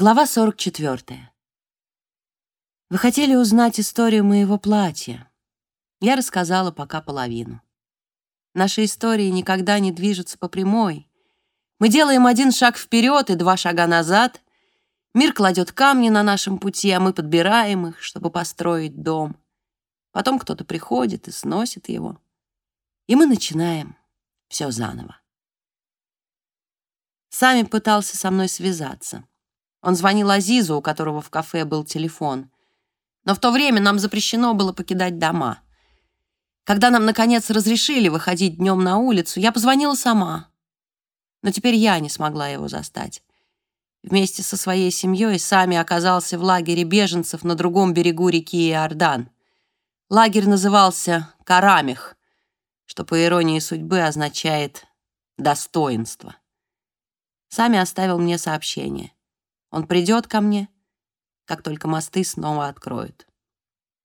Глава 44. Вы хотели узнать историю моего платья. Я рассказала пока половину. Наши истории никогда не движутся по прямой. Мы делаем один шаг вперед и два шага назад. Мир кладет камни на нашем пути, а мы подбираем их, чтобы построить дом. Потом кто-то приходит и сносит его. И мы начинаем все заново. Сами пытался со мной связаться. Он звонил Азизу, у которого в кафе был телефон. Но в то время нам запрещено было покидать дома. Когда нам, наконец, разрешили выходить днем на улицу, я позвонила сама. Но теперь я не смогла его застать. Вместе со своей семьей сами оказался в лагере беженцев на другом берегу реки Иордан. Лагерь назывался Карамих, что, по иронии судьбы, означает «достоинство». Сами оставил мне сообщение. Он придет ко мне, как только мосты снова откроют.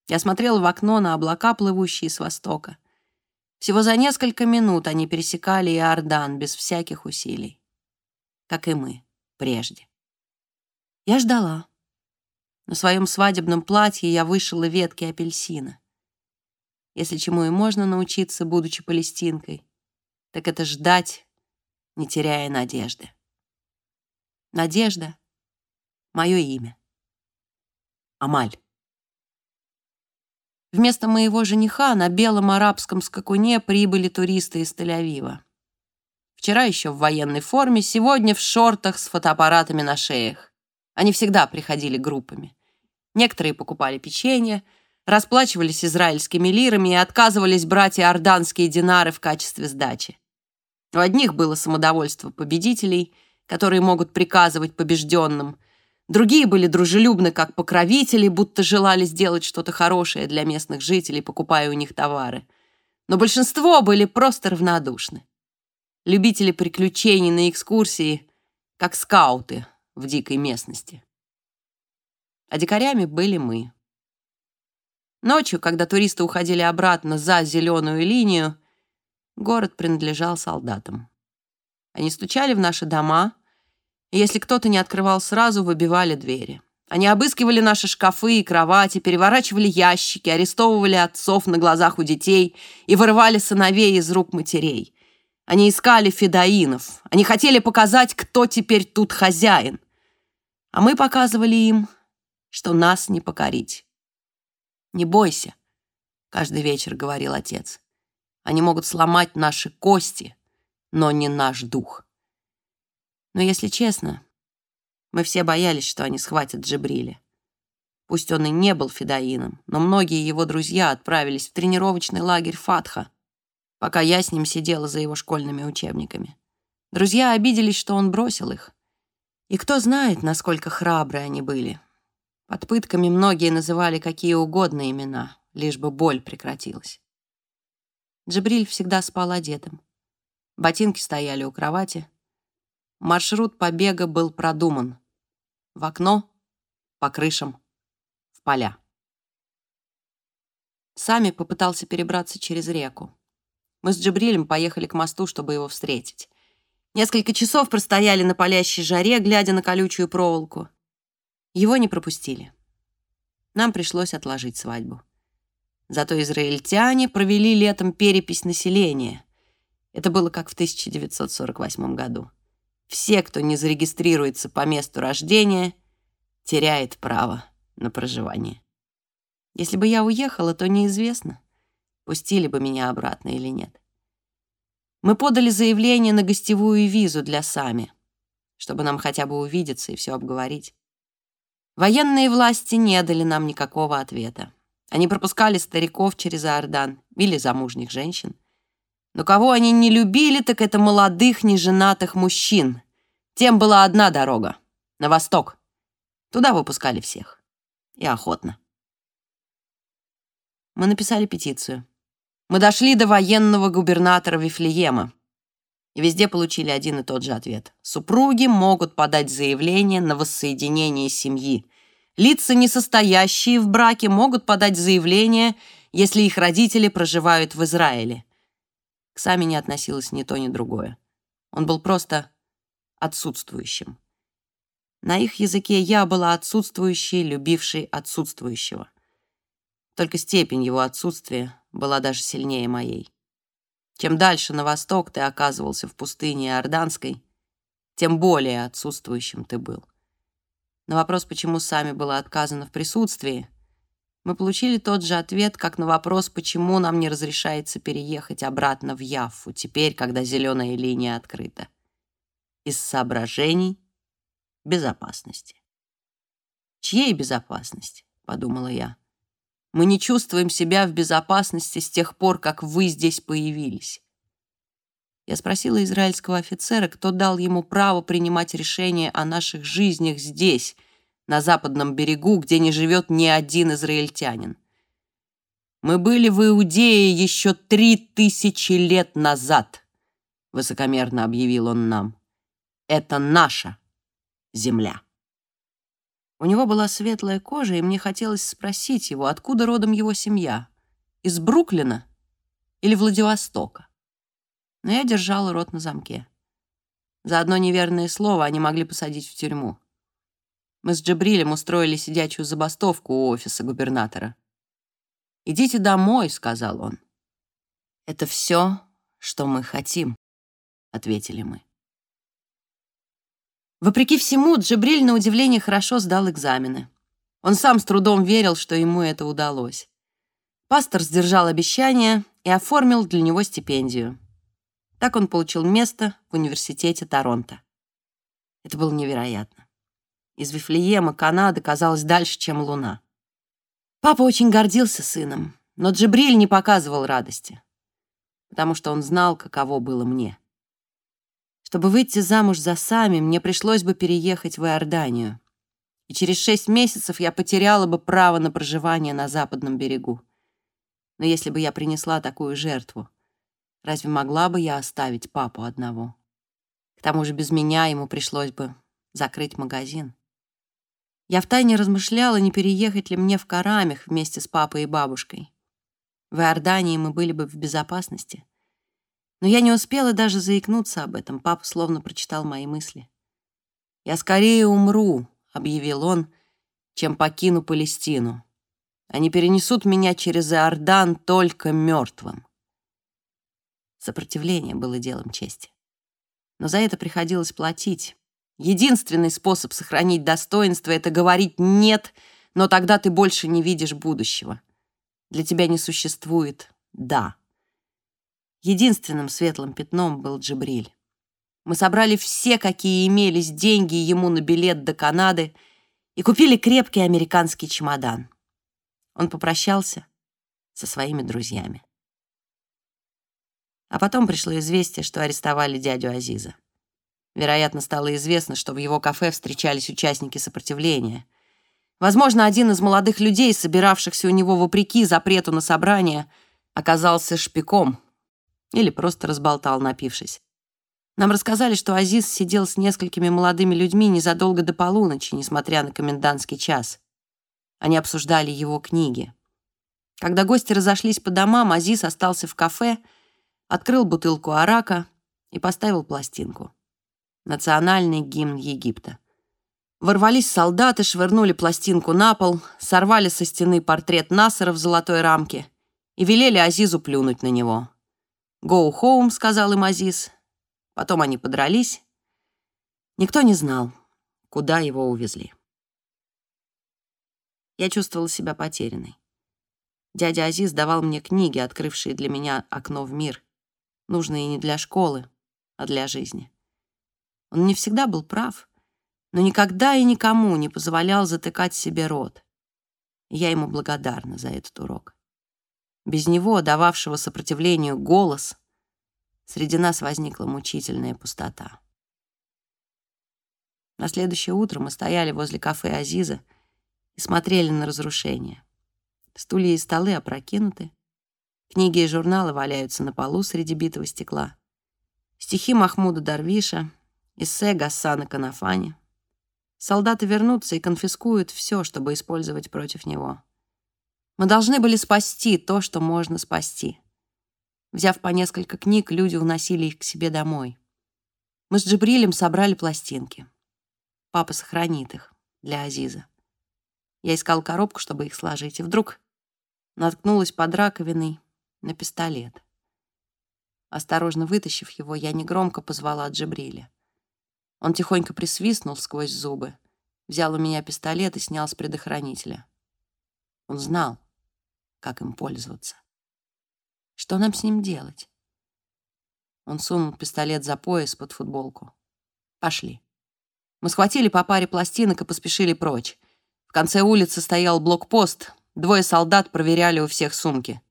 Я смотрел в окно на облака, плывущие с востока. Всего за несколько минут они пересекали Иордан без всяких усилий. Как и мы прежде. Я ждала. На своем свадебном платье я вышила ветки апельсина. Если чему и можно научиться, будучи палестинкой, так это ждать, не теряя надежды. Надежда — мое имя. Амаль. Вместо моего жениха на белом арабском скакуне прибыли туристы из Тель-Авива. Вчера еще в военной форме, сегодня в шортах с фотоаппаратами на шеях. Они всегда приходили группами. Некоторые покупали печенье, расплачивались израильскими лирами и отказывались брать иорданские динары в качестве сдачи. У одних было самодовольство победителей, которые могут приказывать побежденным. Другие были дружелюбны, как покровители, будто желали сделать что-то хорошее для местных жителей, покупая у них товары. Но большинство были просто равнодушны. Любители приключений на экскурсии, как скауты в дикой местности. А дикарями были мы. Ночью, когда туристы уходили обратно за зеленую линию, город принадлежал солдатам. Они стучали в наши дома, и если кто-то не открывал сразу, выбивали двери. Они обыскивали наши шкафы и кровати, переворачивали ящики, арестовывали отцов на глазах у детей и вырывали сыновей из рук матерей. Они искали федоинов. Они хотели показать, кто теперь тут хозяин. А мы показывали им, что нас не покорить. «Не бойся», — каждый вечер говорил отец. «Они могут сломать наши кости, но не наш дух. Но если честно, мы все боялись, что они схватят Джибриля. Пусть он и не был федоином, но многие его друзья отправились в тренировочный лагерь Фатха, пока я с ним сидела за его школьными учебниками. Друзья обиделись, что он бросил их. И кто знает, насколько храбрые они были. Под пытками многие называли какие угодно имена, лишь бы боль прекратилась. Джибриль всегда спал одетым. Ботинки стояли у кровати. Маршрут побега был продуман. В окно, по крышам, в поля. Сами попытался перебраться через реку. Мы с Джибрилем поехали к мосту, чтобы его встретить. Несколько часов простояли на палящей жаре, глядя на колючую проволоку. Его не пропустили. Нам пришлось отложить свадьбу. Зато израильтяне провели летом перепись населения. Это было как в 1948 году. Все, кто не зарегистрируется по месту рождения, теряет право на проживание. Если бы я уехала, то неизвестно, пустили бы меня обратно или нет. Мы подали заявление на гостевую визу для Сами, чтобы нам хотя бы увидеться и все обговорить. Военные власти не дали нам никакого ответа. Они пропускали стариков через Иордан или замужних женщин. Но кого они не любили, так это молодых, неженатых мужчин. Тем была одна дорога — на восток. Туда выпускали всех. И охотно. Мы написали петицию. Мы дошли до военного губернатора Вифлеема. И везде получили один и тот же ответ. Супруги могут подать заявление на воссоединение семьи. Лица, не состоящие в браке, могут подать заявление, если их родители проживают в Израиле. К Сами не относилось ни то, ни другое. Он был просто отсутствующим. На их языке я была отсутствующей, любившей отсутствующего. Только степень его отсутствия была даже сильнее моей. Чем дальше на восток ты оказывался в пустыне Иорданской, тем более отсутствующим ты был. На вопрос, почему сами было отказано в присутствии, мы получили тот же ответ, как на вопрос, почему нам не разрешается переехать обратно в Яффу, теперь, когда зеленая линия открыта. Из соображений безопасности. «Чьей безопасности?» — подумала я. «Мы не чувствуем себя в безопасности с тех пор, как вы здесь появились». Я спросила израильского офицера, кто дал ему право принимать решения о наших жизнях здесь — на западном берегу, где не живет ни один израильтянин. Мы были в Иудее еще три тысячи лет назад, высокомерно объявил он нам. Это наша земля. У него была светлая кожа, и мне хотелось спросить его, откуда родом его семья? Из Бруклина или Владивостока? Но я держала рот на замке. За одно неверное слово они могли посадить в тюрьму. Мы с Джабрилем устроили сидячую забастовку у офиса губернатора. «Идите домой», — сказал он. «Это все, что мы хотим», — ответили мы. Вопреки всему, Джабриль на удивление хорошо сдал экзамены. Он сам с трудом верил, что ему это удалось. Пастор сдержал обещание и оформил для него стипендию. Так он получил место в университете Торонто. Это было невероятно. Из Вифлеема Канада казалась дальше, чем Луна. Папа очень гордился сыном, но Джибриль не показывал радости, потому что он знал, каково было мне. Чтобы выйти замуж за Сами, мне пришлось бы переехать в Иорданию, и через шесть месяцев я потеряла бы право на проживание на западном берегу. Но если бы я принесла такую жертву, разве могла бы я оставить папу одного? К тому же без меня ему пришлось бы закрыть магазин. Я втайне размышляла, не переехать ли мне в Карамих вместе с папой и бабушкой. В Иордании мы были бы в безопасности. Но я не успела даже заикнуться об этом. Папа словно прочитал мои мысли. «Я скорее умру», — объявил он, — «чем покину Палестину. Они перенесут меня через Иордан только мертвым». Сопротивление было делом чести. Но за это приходилось платить. Единственный способ сохранить достоинство — это говорить «нет», но тогда ты больше не видишь будущего. Для тебя не существует «да». Единственным светлым пятном был Джибриль. Мы собрали все, какие имелись деньги ему на билет до Канады и купили крепкий американский чемодан. Он попрощался со своими друзьями. А потом пришло известие, что арестовали дядю Азиза. Вероятно, стало известно, что в его кафе встречались участники сопротивления. Возможно, один из молодых людей, собиравшихся у него вопреки запрету на собрание, оказался шпиком или просто разболтал, напившись. Нам рассказали, что Азиз сидел с несколькими молодыми людьми незадолго до полуночи, несмотря на комендантский час. Они обсуждали его книги. Когда гости разошлись по домам, Азиз остался в кафе, открыл бутылку арака и поставил пластинку национальный гимн Египта. Ворвались солдаты, швырнули пластинку на пол, сорвали со стены портрет Насара в золотой рамке и велели Азизу плюнуть на него. «Go home», — сказал им Азиз. Потом они подрались. Никто не знал, куда его увезли. Я чувствовала себя потерянной. Дядя Азиз давал мне книги, открывшие для меня окно в мир, нужные не для школы, а для жизни. Он не всегда был прав, но никогда и никому не позволял затыкать себе рот. Я ему благодарна за этот урок. Без него, дававшего сопротивлению голос, среди нас возникла мучительная пустота. На следующее утро мы стояли возле кафе Азиза и смотрели на разрушение. Стулья и столы опрокинуты, книги и журналы валяются на полу среди битого стекла. Стихи Махмуда Дарвиша — эссе Гассана Канафани. Солдаты вернутся и конфискуют все, чтобы использовать против него. Мы должны были спасти то, что можно спасти. Взяв по несколько книг, люди уносили их к себе домой. Мы с Джибрилем собрали пластинки. Папа сохранит их для Азиза. Я искал коробку, чтобы их сложить, и вдруг наткнулась под раковиной на пистолет. Осторожно вытащив его, я негромко позвала Джибриля. Он тихонько присвистнул сквозь зубы, взял у меня пистолет и снял с предохранителя. Он знал, как им пользоваться. Что нам с ним делать? Он сунул пистолет за пояс под футболку. Пошли. Мы схватили по паре пластинок и поспешили прочь. В конце улицы стоял блокпост. Двое солдат проверяли у всех сумки.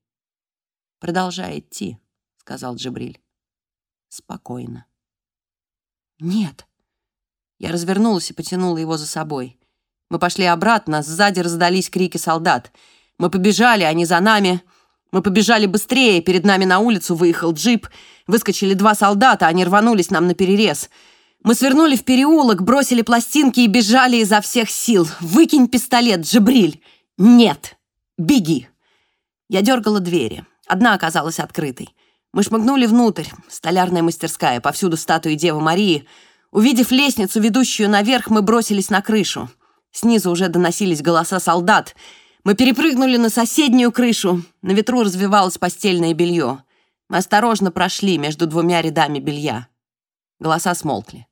«Продолжай идти», — сказал Джибриль. «Спокойно». «Нет». Я развернулась и потянула его за собой. Мы пошли обратно, сзади раздались крики солдат. Мы побежали, они за нами. Мы побежали быстрее, перед нами на улицу выехал джип. Выскочили два солдата, они рванулись нам на перерез. Мы свернули в переулок, бросили пластинки и бежали изо всех сил. «Выкинь пистолет, Джибриль!» «Нет! Беги!» Я дергала двери. Одна оказалась открытой. Мы шмыгнули внутрь. Столярная мастерская, повсюду статуи Девы Марии. Увидев лестницу, ведущую наверх, мы бросились на крышу. Снизу уже доносились голоса солдат. Мы перепрыгнули на соседнюю крышу. На ветру развивалось постельное белье. Мы осторожно прошли между двумя рядами белья. Голоса смолкли.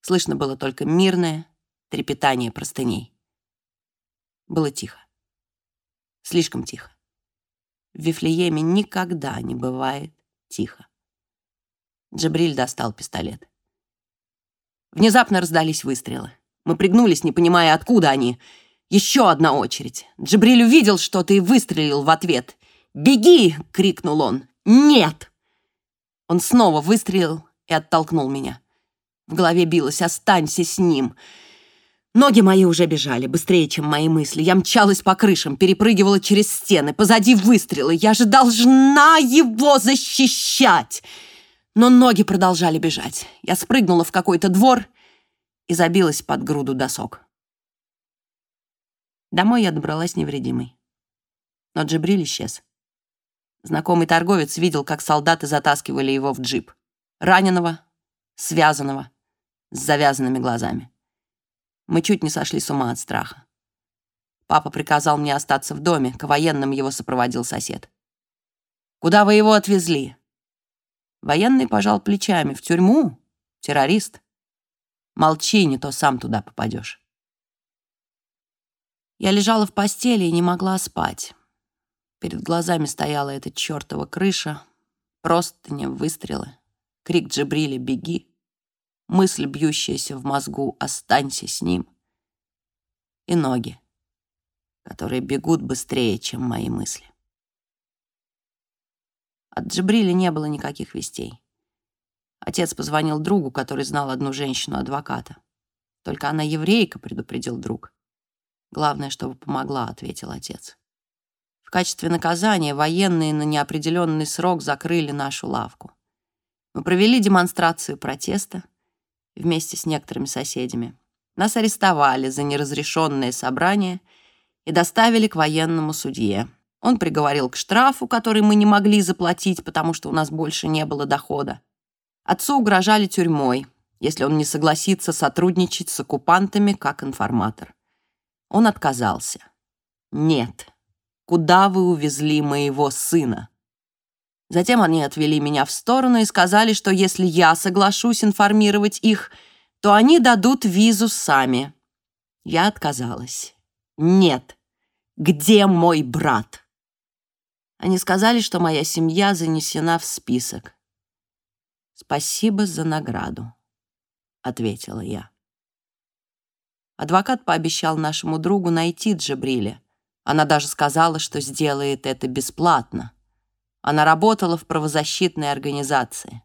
Слышно было только мирное трепетание простыней. Было тихо. Слишком тихо. В Вифлееме никогда не бывает тихо. Джабриль достал пистолет. Внезапно раздались выстрелы. Мы пригнулись, не понимая, откуда они. Еще одна очередь. Джабриль увидел что-то и выстрелил в ответ. «Беги!» — крикнул он. «Нет!» Он снова выстрелил и оттолкнул меня. В голове билось «Останься с ним!» Ноги мои уже бежали, быстрее, чем мои мысли. Я мчалась по крышам, перепрыгивала через стены, позади выстрелы. Я же должна его защищать! Но ноги продолжали бежать. Я спрыгнула в какой-то двор и забилась под груду досок. Домой я добралась невредимой. Но Джибриль исчез. Знакомый торговец видел, как солдаты затаскивали его в джип. Раненого, связанного, с завязанными глазами. Мы чуть не сошли с ума от страха. Папа приказал мне остаться в доме, к военным его сопроводил сосед. «Куда вы его отвезли?» Военный пожал плечами. «В тюрьму? Террорист? Молчи, не то сам туда попадешь». Я лежала в постели и не могла спать. Перед глазами стояла эта чертова крыша, простыня, выстрелы, крик Джибриля «Беги!» мысль, бьющаяся в мозгу «Останься с ним!» и ноги, которые бегут быстрее, чем мои мысли. От Джибриля не было никаких вестей. Отец позвонил другу, который знал одну женщину-адвоката. «Только она еврейка», — предупредил друг. «Главное, чтобы помогла», — ответил отец. В качестве наказания военные на неопределенный срок закрыли нашу лавку. Мы провели демонстрацию протеста, вместе с некоторыми соседями. Нас арестовали за неразрешенное собрание и доставили к военному судье. Он приговорил к штрафу, который мы не могли заплатить, потому что у нас больше не было дохода. Отцу угрожали тюрьмой, если он не согласится сотрудничать с оккупантами как информатор. Он отказался. «Нет. Куда вы увезли моего сына?» Затем они отвели меня в сторону и сказали, что если я соглашусь информировать их, то они дадут визу сами. Я отказалась. Нет. Где мой брат? Они сказали, что моя семья занесена в список. «Спасибо за награду», — ответила я. Адвокат пообещал нашему другу найти Джабриля. Она даже сказала, что сделает это бесплатно. Она работала в правозащитной организации.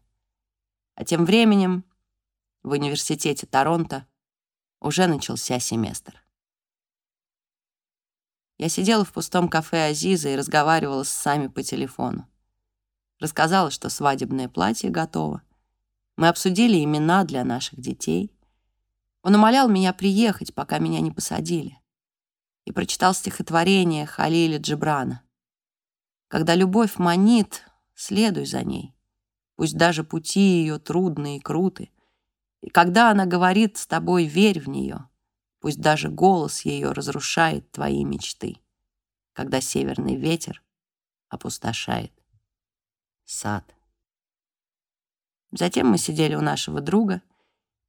А тем временем в университете Торонто уже начался семестр. Я сидела в пустом кафе Азиза и разговаривала с Сами по телефону. Рассказала, что свадебное платье готово. Мы обсудили имена для наших детей. Он умолял меня приехать, пока меня не посадили. И прочитал стихотворение Халиля Джибрана. Когда любовь манит, следуй за ней. Пусть даже пути ее трудные и круты, И когда она говорит с тобой, верь в нее. Пусть даже голос ее разрушает твои мечты. Когда северный ветер опустошает сад. Затем мы сидели у нашего друга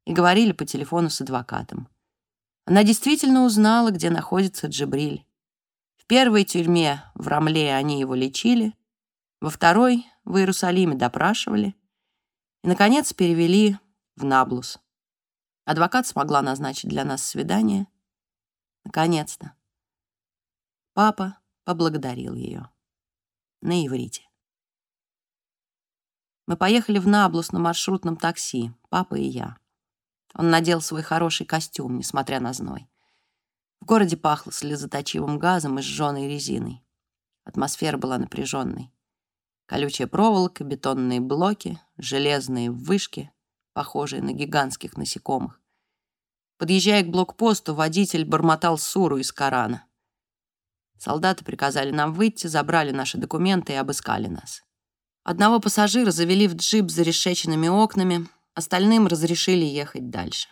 и говорили по телефону с адвокатом. Она действительно узнала, где находится Джибриль. В первой тюрьме в Рамле они его лечили, во второй в Иерусалиме допрашивали и, наконец, перевели в Наблус. Адвокат смогла назначить для нас свидание. Наконец-то. Папа поблагодарил ее. На иврите. Мы поехали в Наблус на маршрутном такси, папа и я. Он надел свой хороший костюм, несмотря на зной. В городе пахло слезоточивым газом и сжженной резиной. Атмосфера была напряженной. Колючая проволока, бетонные блоки, железные вышки, похожие на гигантских насекомых. Подъезжая к блокпосту, водитель бормотал суру из Корана. Солдаты приказали нам выйти, забрали наши документы и обыскали нас. Одного пассажира завели в джип за решеченными окнами, остальным разрешили ехать дальше.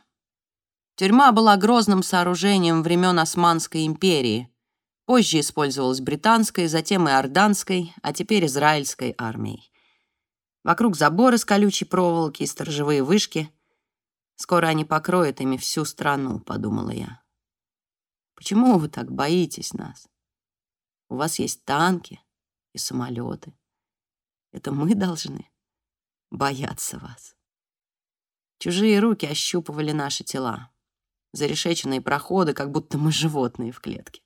Тюрьма была грозным сооружением времен Османской империи. Позже использовалась британской, затем и орданской, а теперь израильской армией. Вокруг заборы с колючей проволоки и сторожевые вышки. Скоро они покроют ими всю страну, подумала я. Почему вы так боитесь нас? У вас есть танки и самолеты. Это мы должны бояться вас. Чужие руки ощупывали наши тела. Зарешеченные проходы, как будто мы животные в клетке.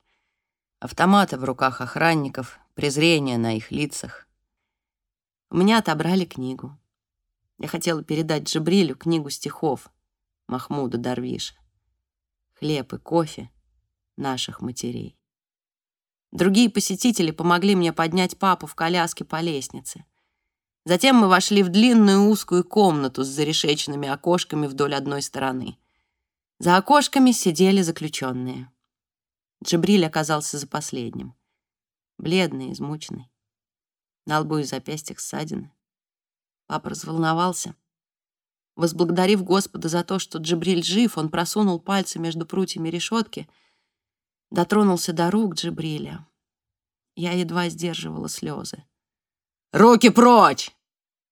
Автоматы в руках охранников, презрение на их лицах. У меня отобрали книгу. Я хотела передать Джибрилю книгу стихов Махмуда Дарвиша. Хлеб и кофе наших матерей. Другие посетители помогли мне поднять папу в коляске по лестнице — Затем мы вошли в длинную узкую комнату с зарешеченными окошками вдоль одной стороны. За окошками сидели заключенные. Джибриль оказался за последним. Бледный, измученный. На лбу и запястьях ссадины. Папа разволновался. Возблагодарив Господа за то, что Джибриль жив, он просунул пальцы между прутьями решетки, дотронулся до рук Джибриля. Я едва сдерживала слезы. «Руки прочь!» —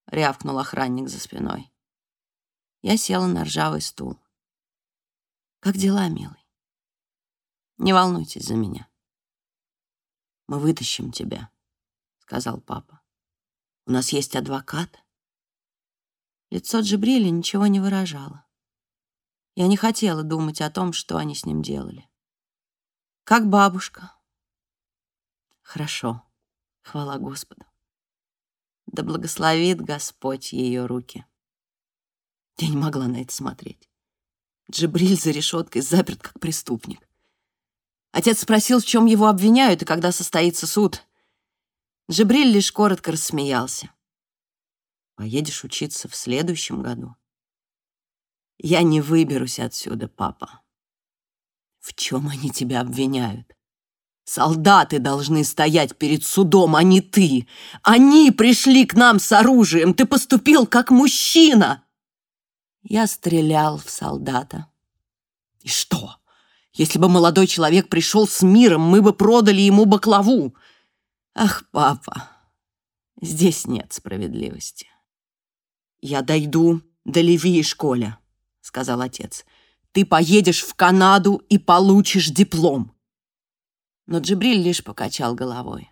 рявкнул охранник за спиной. Я села на ржавый стул. «Как дела, милый? Не волнуйтесь за меня. Мы вытащим тебя», — сказал папа. «У нас есть адвокат». Лицо Джибриля ничего не выражало. Я не хотела думать о том, что они с ним делали. «Как бабушка?» «Хорошо, хвала Господу». Да благословит Господь ее руки. Я не могла на это смотреть. Джибриль за решеткой заперт как преступник. Отец спросил, в чем его обвиняют и когда состоится суд. Джибриль лишь коротко рассмеялся. «Поедешь учиться в следующем году?» «Я не выберусь отсюда, папа». «В чем они тебя обвиняют?» Солдаты должны стоять перед судом, а не ты. Они пришли к нам с оружием. Ты поступил как мужчина. Я стрелял в солдата. И что? Если бы молодой человек пришел с миром, мы бы продали ему баклаву. Ах, папа, здесь нет справедливости. Я дойду до Леви и школе, сказал отец. Ты поедешь в Канаду и получишь диплом но Джибриль лишь покачал головой.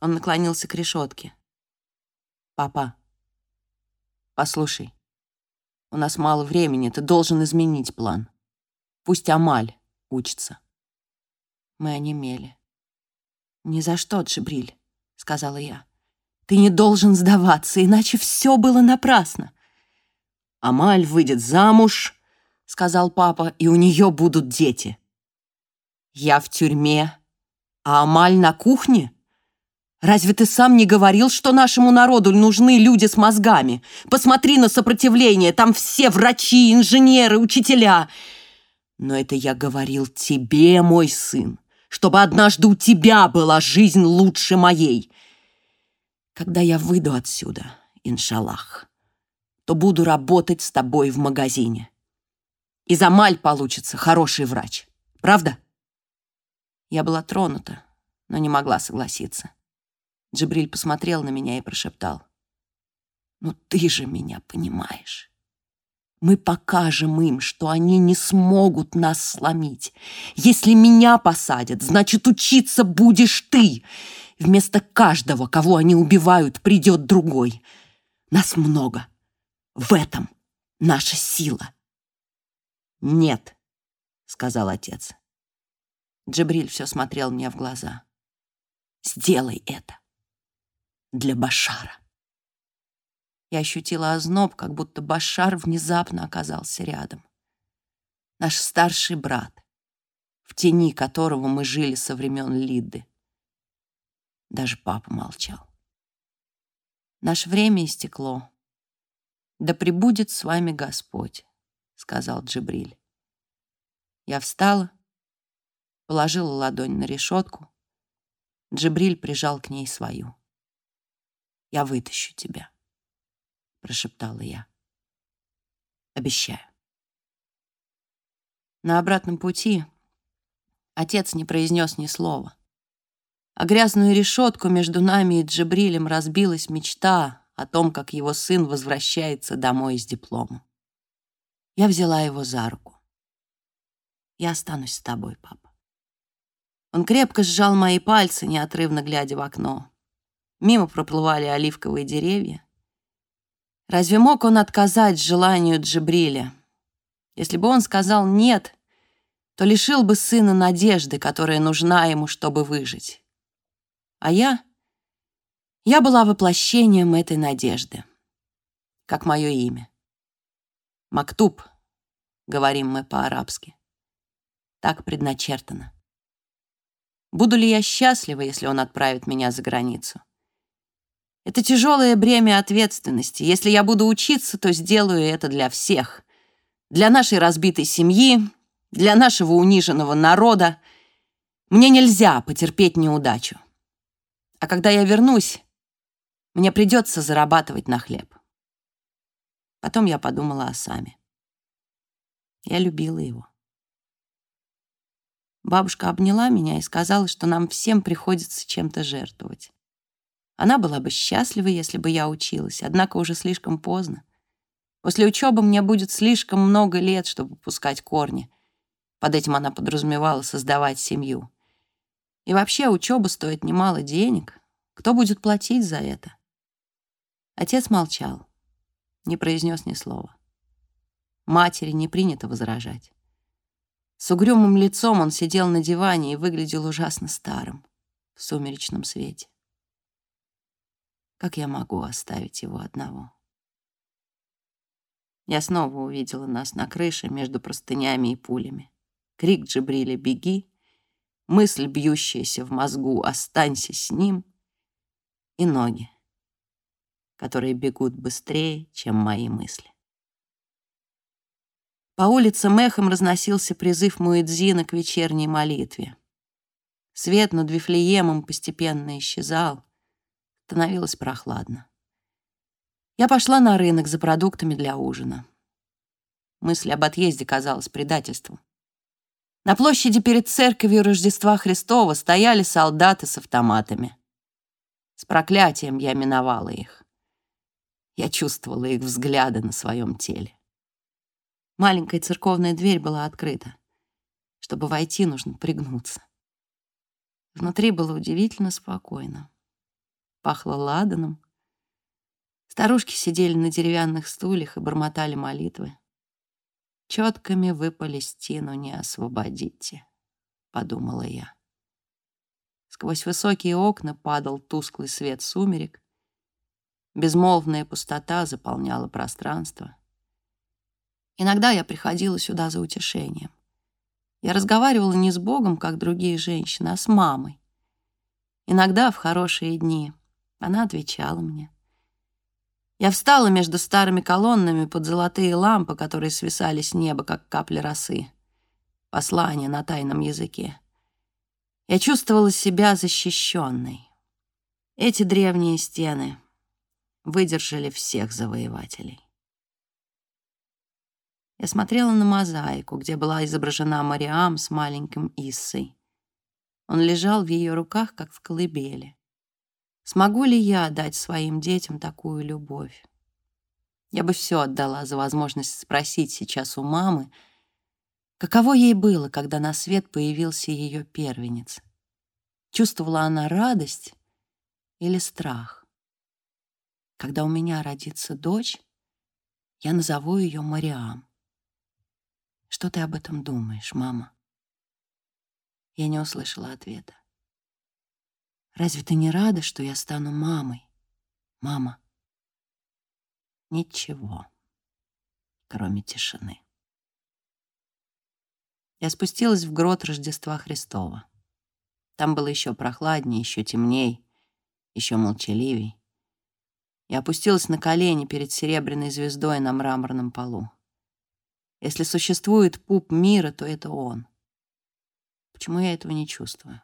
Он наклонился к решетке. «Папа, послушай, у нас мало времени, ты должен изменить план. Пусть Амаль учится». Мы онемели. «Ни за что, Джибриль», — сказала я. «Ты не должен сдаваться, иначе все было напрасно». «Амаль выйдет замуж», — сказал папа, — «и у нее будут дети». Я в тюрьме, а Амаль на кухне? Разве ты сам не говорил, что нашему народу нужны люди с мозгами? Посмотри на сопротивление, там все врачи, инженеры, учителя. Но это я говорил тебе, мой сын, чтобы однажды у тебя была жизнь лучше моей. Когда я выйду отсюда, иншаллах, то буду работать с тобой в магазине. Из Амаль получится хороший врач. Правда? Я была тронута, но не могла согласиться. Джибриль посмотрел на меня и прошептал. «Ну ты же меня понимаешь. Мы покажем им, что они не смогут нас сломить. Если меня посадят, значит, учиться будешь ты. Вместо каждого, кого они убивают, придет другой. Нас много. В этом наша сила. «Нет», — сказал отец. Джабриль все смотрел мне в глаза. «Сделай это для Башара». Я ощутила озноб, как будто Башар внезапно оказался рядом. Наш старший брат, в тени которого мы жили со времен Лиды. Даже папа молчал. Наше время истекло. Да пребудет с вами Господь сказал Джибриль. Я встала, положила ладонь на решетку. Джибриль прижал к ней свою. «Я вытащу тебя», — прошептала я. «Обещаю». На обратном пути отец не произнес ни слова. А грязную решетку между нами и Джибрилем разбилась мечта о том, как его сын возвращается домой с дипломом. Я взяла его за руку. «Я останусь с тобой, папа». Он крепко сжал мои пальцы, неотрывно глядя в окно. Мимо проплывали оливковые деревья. Разве мог он отказать желанию Джибриля? Если бы он сказал «нет», то лишил бы сына надежды, которая нужна ему, чтобы выжить. А я... Я была воплощением этой надежды, как мое имя. Мактуб, говорим мы по-арабски. Так предначертано. Буду ли я счастлива, если он отправит меня за границу? Это тяжелое бремя ответственности. Если я буду учиться, то сделаю это для всех. Для нашей разбитой семьи, для нашего униженного народа. Мне нельзя потерпеть неудачу. А когда я вернусь, мне придется зарабатывать на хлеб. Потом я подумала о Саме. Я любила его. Бабушка обняла меня и сказала, что нам всем приходится чем-то жертвовать. Она была бы счастлива, если бы я училась, однако уже слишком поздно. После учебы мне будет слишком много лет, чтобы пускать корни. Под этим она подразумевала создавать семью. И вообще учеба стоит немало денег. Кто будет платить за это? Отец молчал не произнес ни слова. Матери не принято возражать. С угрюмым лицом он сидел на диване и выглядел ужасно старым в сумеречном свете. Как я могу оставить его одного? Я снова увидела нас на крыше между простынями и пулями. Крик Джибриля «Беги!», мысль, бьющаяся в мозгу «Останься с ним!» и ноги, которые бегут быстрее, чем мои мысли. По улицам эхом разносился призыв Муэдзина к вечерней молитве. Свет над Вифлеемом постепенно исчезал. Становилось прохладно. Я пошла на рынок за продуктами для ужина. Мысль об отъезде казалась предательством. На площади перед церковью Рождества Христова стояли солдаты с автоматами. С проклятием я миновала их. Я чувствовала их взгляды на своем теле. Маленькая церковная дверь была открыта. Чтобы войти, нужно пригнуться. Внутри было удивительно спокойно. Пахло ладаном. Старушки сидели на деревянных стульях и бормотали молитвы. «Четками вы Палестину не освободите», — подумала я. Сквозь высокие окна падал тусклый свет сумерек, Безмолвная пустота заполняла пространство. Иногда я приходила сюда за утешением. Я разговаривала не с Богом, как другие женщины, а с мамой. Иногда в хорошие дни она отвечала мне. Я встала между старыми колоннами под золотые лампы, которые свисали с неба, как капли росы. Послание на тайном языке. Я чувствовала себя защищенной. Эти древние стены выдержали всех завоевателей. Я смотрела на мозаику, где была изображена Мариам с маленьким Иссой. Он лежал в ее руках, как в колыбели. Смогу ли я дать своим детям такую любовь? Я бы все отдала за возможность спросить сейчас у мамы, каково ей было, когда на свет появился ее первенец. Чувствовала она радость или страх? Когда у меня родится дочь, я назову ее Мариам. Что ты об этом думаешь, мама? Я не услышала ответа. Разве ты не рада, что я стану мамой, мама? Ничего, кроме тишины. Я спустилась в грот Рождества Христова. Там было еще прохладнее, еще темней, еще молчаливей. Я опустилась на колени перед серебряной звездой на мраморном полу. Если существует пуп мира, то это он. Почему я этого не чувствую?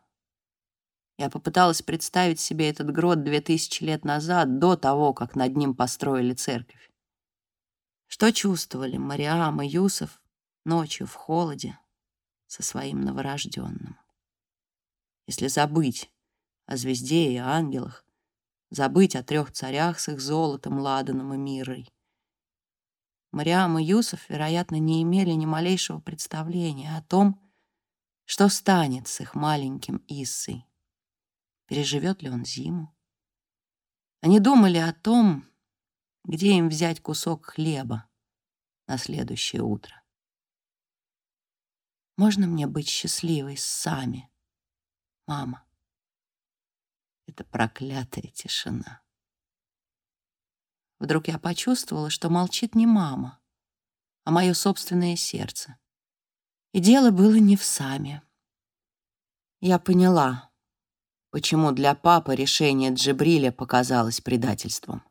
Я попыталась представить себе этот грот две тысячи лет назад, до того, как над ним построили церковь. Что чувствовали Мариам и Юсов ночью в холоде со своим новорожденным? Если забыть о звезде и ангелах, забыть о трех царях с их золотом, ладаном и мирой, Мариам и Юсов, вероятно, не имели ни малейшего представления о том, что станет с их маленьким Иссой. Переживет ли он зиму? Они думали о том, где им взять кусок хлеба на следующее утро. Можно мне быть счастливой Сами, мама? Это проклятая тишина. Вдруг я почувствовала, что молчит не мама, а мое собственное сердце. И дело было не в Саме. Я поняла, почему для папы решение Джибриля показалось предательством.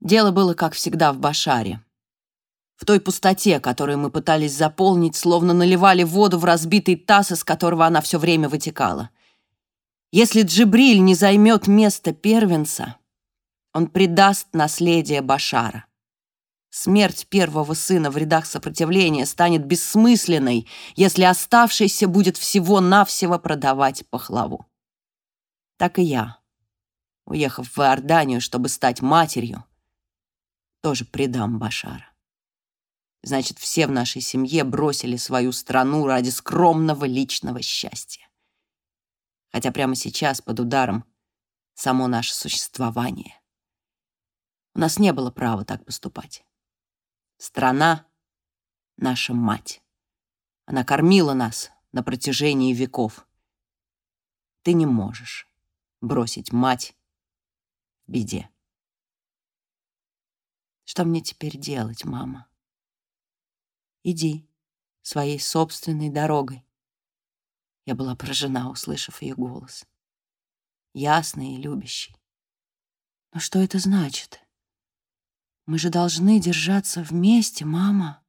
Дело было, как всегда, в Башаре. В той пустоте, которую мы пытались заполнить, словно наливали воду в разбитый таз, из которого она все время вытекала. Если Джибриль не займет место первенца, он предаст наследие Башара. Смерть первого сына в рядах сопротивления станет бессмысленной, если оставшийся будет всего-навсего продавать пахлаву. Так и я, уехав в Иорданию, чтобы стать матерью, тоже предам Башара. Значит, все в нашей семье бросили свою страну ради скромного личного счастья. Хотя прямо сейчас под ударом само наше существование. У нас не было права так поступать. Страна — наша мать. Она кормила нас на протяжении веков. Ты не можешь бросить мать в беде. Что мне теперь делать, мама? Иди своей собственной дорогой. Я была поражена, услышав ее голос. Ясный и любящий. Но что это значит? Мы же должны держаться вместе, мама.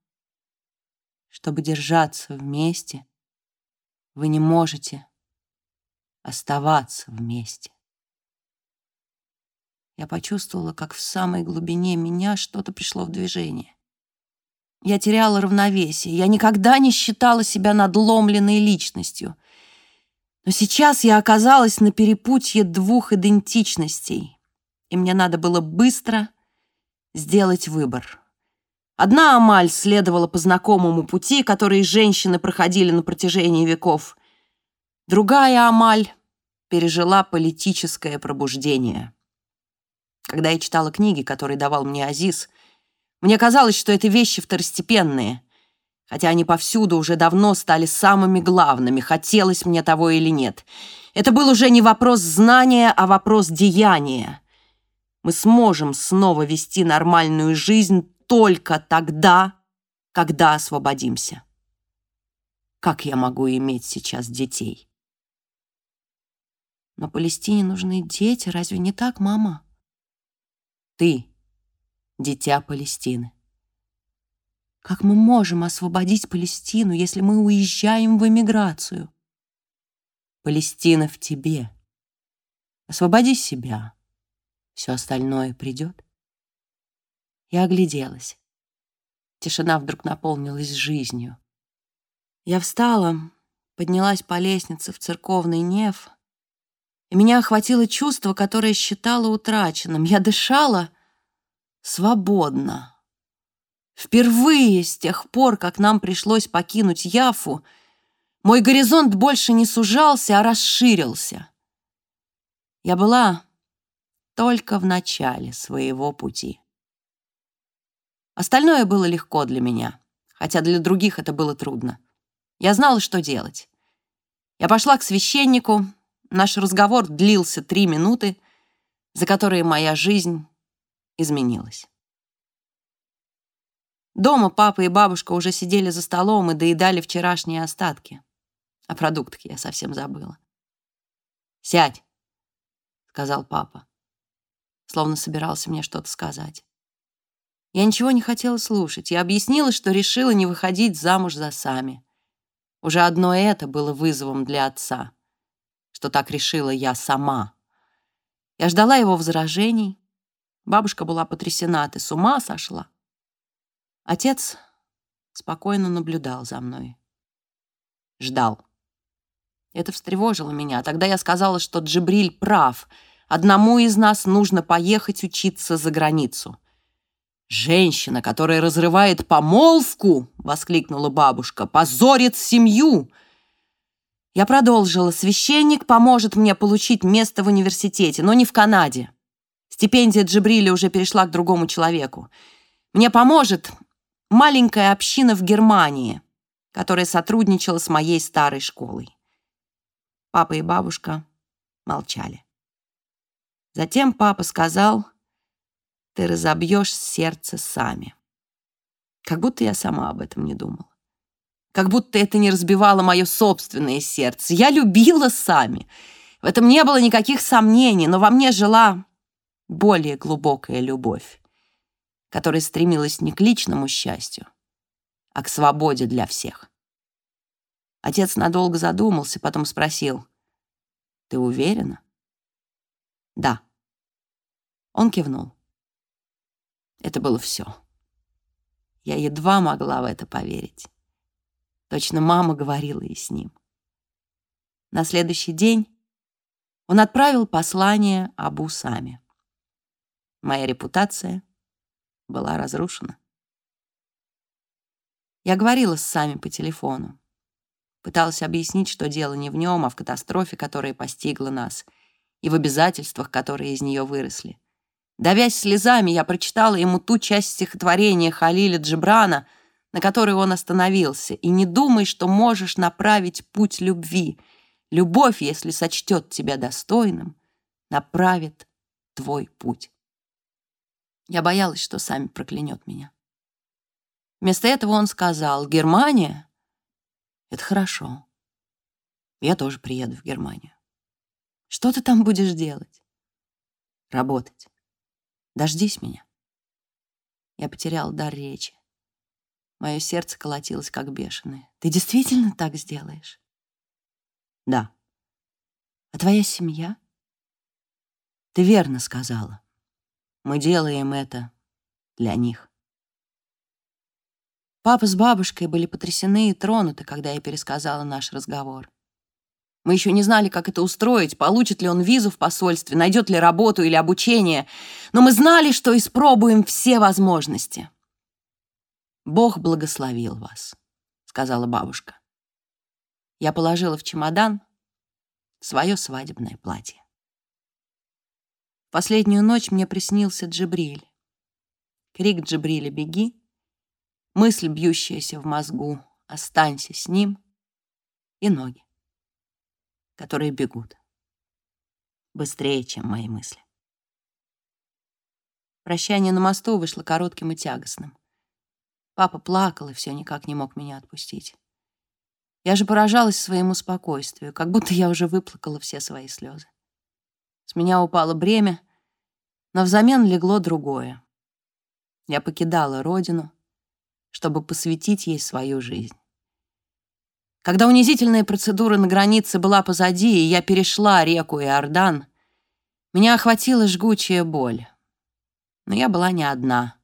Чтобы держаться вместе, вы не можете оставаться вместе. Я почувствовала, как в самой глубине меня что-то пришло в движение. Я теряла равновесие. Я никогда не считала себя надломленной личностью. Но сейчас я оказалась на перепутье двух идентичностей, и мне надо было быстро сделать выбор. Одна Амаль следовала по знакомому пути, который женщины проходили на протяжении веков. Другая Амаль пережила политическое пробуждение. Когда я читала книги, которые давал мне Азиз, мне казалось, что это вещи второстепенные, хотя они повсюду уже давно стали самыми главными, хотелось мне того или нет. Это был уже не вопрос знания, а вопрос деяния мы сможем снова вести нормальную жизнь только тогда, когда освободимся. Как я могу иметь сейчас детей? Но Палестине нужны дети, разве не так, мама? Ты — дитя Палестины. Как мы можем освободить Палестину, если мы уезжаем в эмиграцию? Палестина в тебе. Освободи себя. Все остальное придет. Я огляделась. Тишина вдруг наполнилась жизнью. Я встала, поднялась по лестнице в церковный неф, и меня охватило чувство, которое считала утраченным. Я дышала свободно. Впервые с тех пор, как нам пришлось покинуть Яфу, мой горизонт больше не сужался, а расширился. Я была только в начале своего пути. Остальное было легко для меня, хотя для других это было трудно. Я знала, что делать. Я пошла к священнику. Наш разговор длился три минуты, за которые моя жизнь изменилась. Дома папа и бабушка уже сидели за столом и доедали вчерашние остатки. О продуктах я совсем забыла. «Сядь», — сказал папа, словно собирался мне что-то сказать. Я ничего не хотела слушать. Я объяснила, что решила не выходить замуж за Сами. Уже одно это было вызовом для отца, что так решила я сама. Я ждала его возражений. Бабушка была потрясена, ты с ума сошла? Отец спокойно наблюдал за мной. Ждал. Это встревожило меня. Тогда я сказала, что Джибриль прав. Одному из нас нужно поехать учиться за границу. «Женщина, которая разрывает помолвку!» — воскликнула бабушка. «Позорит семью!» Я продолжила. «Священник поможет мне получить место в университете, но не в Канаде. Стипендия Джибриля уже перешла к другому человеку. Мне поможет маленькая община в Германии, которая сотрудничала с моей старой школой». Папа и бабушка молчали. Затем папа сказал ты разобьешь сердце сами. Как будто я сама об этом не думала. Как будто это не разбивало мое собственное сердце. Я любила сами. В этом не было никаких сомнений, но во мне жила более глубокая любовь, которая стремилась не к личному счастью, а к свободе для всех. Отец надолго задумался, потом спросил, «Ты уверена?» «Да». Он кивнул. Это было все. Я едва могла в это поверить. Точно мама говорила и с ним. На следующий день он отправил послание Абу Сами. Моя репутация была разрушена. Я говорила с Сами по телефону. Пыталась объяснить, что дело не в нем, а в катастрофе, которая постигла нас, и в обязательствах, которые из нее выросли. Давясь слезами, я прочитала ему ту часть стихотворения Халиля Джибрана, на которой он остановился. «И не думай, что можешь направить путь любви. Любовь, если сочтет тебя достойным, направит твой путь». Я боялась, что сами проклянет меня. Вместо этого он сказал, «Германия — это хорошо. Я тоже приеду в Германию. Что ты там будешь делать?» «Работать». Дождись меня. Я потерял дар речи. Мое сердце колотилось, как бешеное. Ты действительно так сделаешь? Да. А твоя семья? Ты верно сказала. Мы делаем это для них. Папа с бабушкой были потрясены и тронуты, когда я пересказала наш разговор. Мы еще не знали, как это устроить, получит ли он визу в посольстве, найдет ли работу или обучение. Но мы знали, что испробуем все возможности. «Бог благословил вас», — сказала бабушка. Я положила в чемодан свое свадебное платье. Последнюю ночь мне приснился Джибриль. Крик Джибриля «Беги!» Мысль, бьющаяся в мозгу «Останься с ним!» и ноги которые бегут. Быстрее, чем мои мысли. Прощание на мосту вышло коротким и тягостным. Папа плакал и все никак не мог меня отпустить. Я же поражалась своему спокойствию, как будто я уже выплакала все свои слезы. С меня упало бремя, но взамен легло другое. Я покидала родину, чтобы посвятить ей свою жизнь. Когда унизительная процедура на границе была позади, и я перешла реку Иордан, меня охватила жгучая боль. Но я была не одна.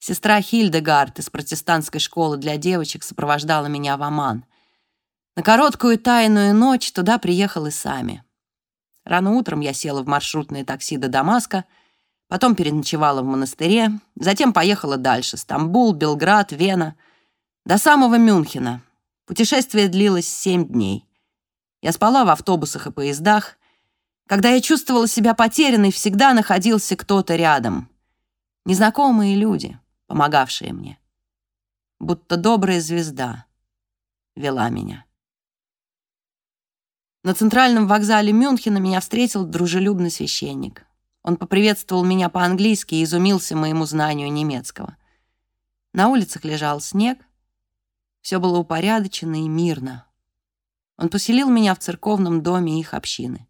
Сестра Хильдегард из протестантской школы для девочек сопровождала меня в Оман. На короткую тайную ночь туда приехал и сами. Рано утром я села в маршрутное такси до Дамаска, потом переночевала в монастыре, затем поехала дальше — Стамбул, Белград, Вена, до самого Мюнхена. Путешествие длилось семь дней. Я спала в автобусах и поездах. Когда я чувствовала себя потерянной, всегда находился кто-то рядом. Незнакомые люди — помогавшие мне. Будто добрая звезда вела меня. На центральном вокзале Мюнхена меня встретил дружелюбный священник. Он поприветствовал меня по-английски и изумился моему знанию немецкого. На улицах лежал снег. Все было упорядочено и мирно. Он поселил меня в церковном доме их общины.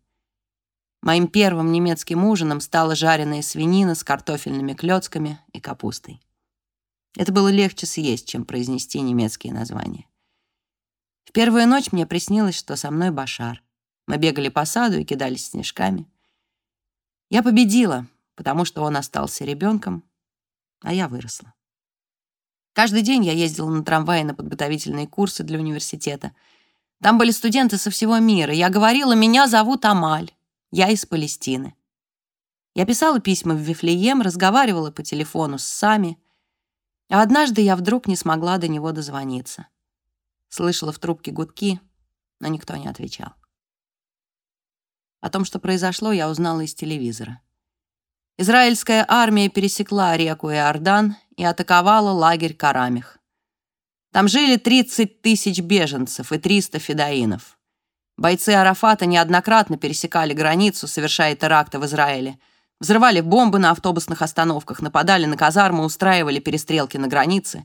Моим первым немецким ужином стала жареная свинина с картофельными клёцками и капустой. Это было легче съесть, чем произнести немецкие названия. В первую ночь мне приснилось, что со мной Башар. Мы бегали по саду и кидались снежками. Я победила, потому что он остался ребенком, а я выросла. Каждый день я ездила на трамвае на подготовительные курсы для университета. Там были студенты со всего мира. Я говорила, меня зовут Амаль, я из Палестины. Я писала письма в Вифлеем, разговаривала по телефону с Сами — а однажды я вдруг не смогла до него дозвониться. Слышала в трубке гудки, но никто не отвечал. О том, что произошло, я узнала из телевизора. Израильская армия пересекла реку Иордан и атаковала лагерь Карамих. Там жили 30 тысяч беженцев и 300 федоинов. Бойцы Арафата неоднократно пересекали границу, совершая теракты в Израиле — Взрывали бомбы на автобусных остановках, нападали на казармы, устраивали перестрелки на границе.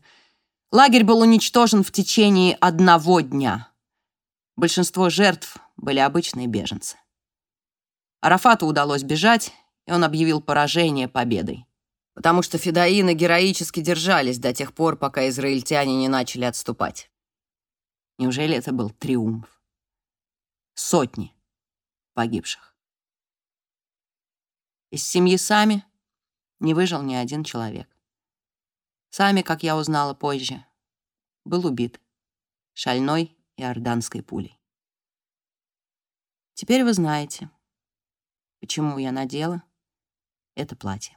Лагерь был уничтожен в течение одного дня. Большинство жертв были обычные беженцы. Арафату удалось бежать, и он объявил поражение победой. Потому что федоины героически держались до тех пор, пока израильтяне не начали отступать. Неужели это был триумф? Сотни погибших. Из семьи Сами не выжил ни один человек. Сами, как я узнала позже, был убит шальной иорданской пулей. Теперь вы знаете, почему я надела это платье.